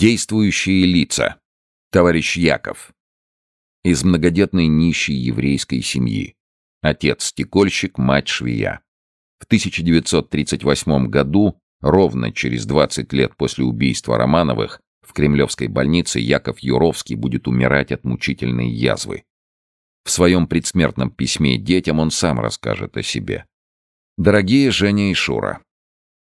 Действующие лица. Товарищ Яков. Из многодетной нищей еврейской семьи. Отец стекольщик, мать швея. В 1938 году, ровно через 20 лет после убийства Романовых, в Кремлевской больнице Яков Юровский будет умирать от мучительной язвы. В своем предсмертном письме детям он сам расскажет о себе. Дорогие Женя и Шура,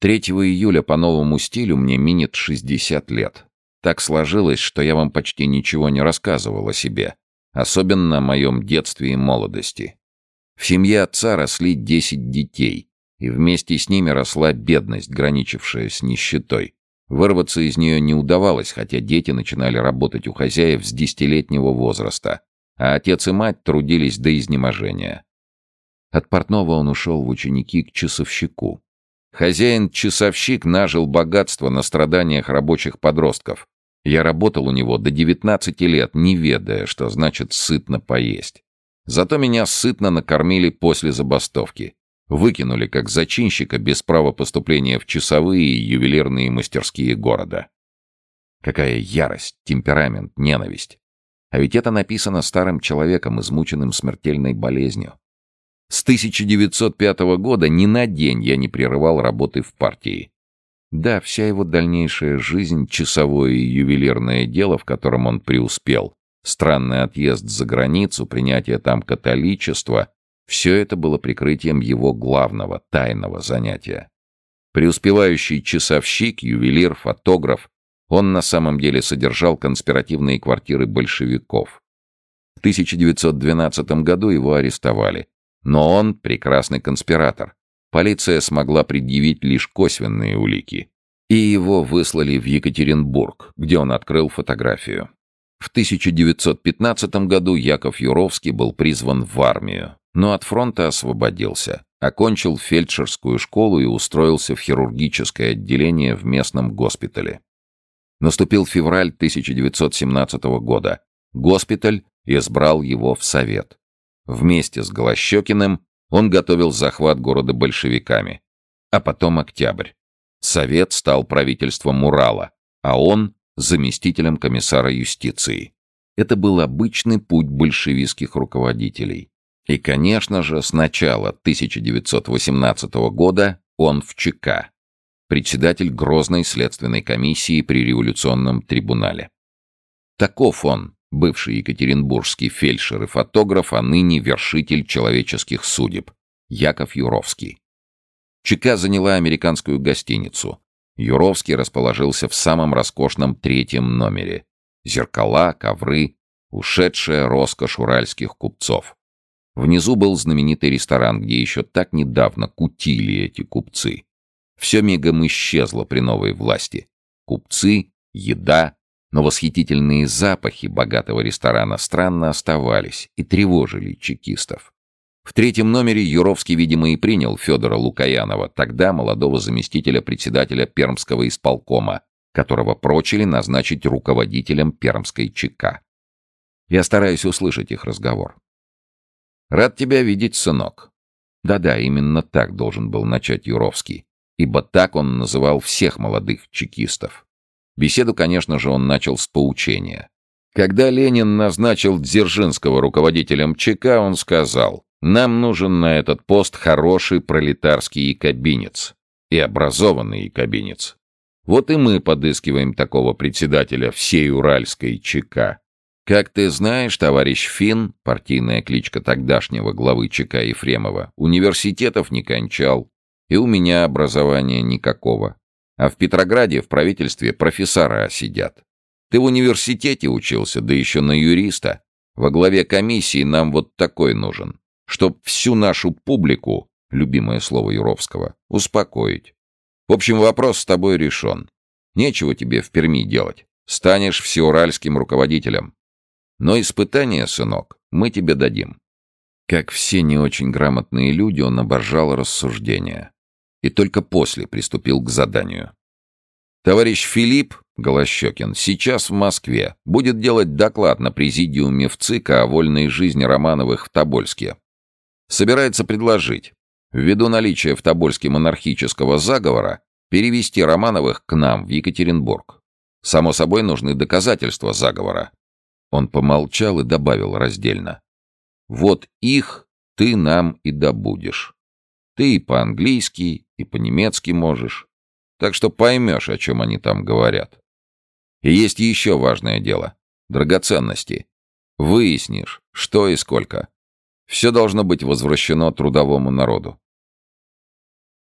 3 июля по новому стилю мне минет 60 лет. Так сложилось, что я вам почти ничего не рассказывал о себе, особенно о моем детстве и молодости. В семье отца росли 10 детей, и вместе с ними росла бедность, граничившая с нищетой. Вырваться из нее не удавалось, хотя дети начинали работать у хозяев с десятилетнего возраста, а отец и мать трудились до изнеможения. От портного он ушел в ученики к часовщику. Хозяин-часовщик нажил богатство на страданиях рабочих подростков, я работал у него до 19 лет, не ведая, что значит сытно поесть. Зато меня сытно накормили после забастовки. Выкинули как зачинщика без права поступления в часовые и ювелирные мастерские города. Какая ярость, темперамент, ненависть. А ведь это написано старым человеком, измученным смертельной болезнью. С 1905 года ни на день я не прерывал работы в партии. Да, вся его дальнейшая жизнь — часовое и ювелирное дело, в котором он преуспел, странный отъезд за границу, принятие там католичества — все это было прикрытием его главного, тайного занятия. Преуспевающий часовщик, ювелир, фотограф, он на самом деле содержал конспиративные квартиры большевиков. В 1912 году его арестовали, но он прекрасный конспиратор, полиция смогла предъявить лишь косвенные улики. И его выслали в Екатеринбург, где он открыл фотографию. В 1915 году Яков Юровский был призван в армию, но от фронта освободился, окончил фельдшерскую школу и устроился в хирургическое отделение в местном госпитале. Наступил февраль 1917 года. Госпиталь избрал его в совет. Вместе с Голощекиным он готовил захват города большевиками. А потом октябрь. Совет стал правительством Урала, а он — заместителем комиссара юстиции. Это был обычный путь большевистских руководителей. И, конечно же, с начала 1918 года он в ЧК, председатель Грозной следственной комиссии при революционном трибунале. Таков он, бывший екатеринбургский фельдшер и фотограф, а ныне вершитель человеческих судеб, Яков Юровский. ЧК заняла американскую гостиницу. Юровский расположился в самом роскошном третьем номере. Зеркала, ковры, ушедшая роскошь уральских купцов. Внизу был знаменитый ресторан, где еще так недавно кутили эти купцы. Все мигом исчезло при новой власти. Купцы, еда, но восхитительные запахи богатого ресторана странно оставались и тревожили чекистов. В третьем номере Юровский, видимо, и принял Федора Лукаянова, тогда молодого заместителя председателя Пермского исполкома, которого прочили назначить руководителем Пермской ЧК. Я стараюсь услышать их разговор. «Рад тебя видеть, сынок». Да-да, именно так должен был начать Юровский, ибо так он называл всех молодых чекистов. Беседу, конечно же, он начал с поучения. Когда Ленин назначил Дзержинского руководителем ЧК, он сказал, «Нам нужен на этот пост хороший пролетарский якобинец и образованный якобинец. Вот и мы подыскиваем такого председателя всей Уральской ЧК. Как ты знаешь, товарищ Фин, партийная кличка тогдашнего главы ЧК Ефремова, университетов не кончал, и у меня образования никакого. А в Петрограде в правительстве профессора сидят. Ты в университете учился, да еще на юриста. Во главе комиссии нам вот такой нужен, чтоб всю нашу публику, любимое слово Юровского, успокоить. В общем, вопрос с тобой решен. Нечего тебе в Перми делать. Станешь всеуральским руководителем. Но испытание, сынок, мы тебе дадим. Как все не очень грамотные люди, он обожал рассуждения и только после приступил к заданию. Товарищ Филипп Голощекин сейчас в Москве будет делать доклад на президиуме ВЦИКа о вольной жизни Романовых в Тобольске. Собирается предложить, ввиду наличия в Тобольске монархического заговора, перевести Романовых к нам в Екатеринбург. Само собой, нужны доказательства заговора. Он помолчал и добавил раздельно. Вот их ты нам и добудешь. Ты и по-английски, и по-немецки можешь. Так что поймешь, о чем они там говорят. И есть еще важное дело. Драгоценности. Выяснишь, что и сколько. Все должно быть возвращено трудовому народу.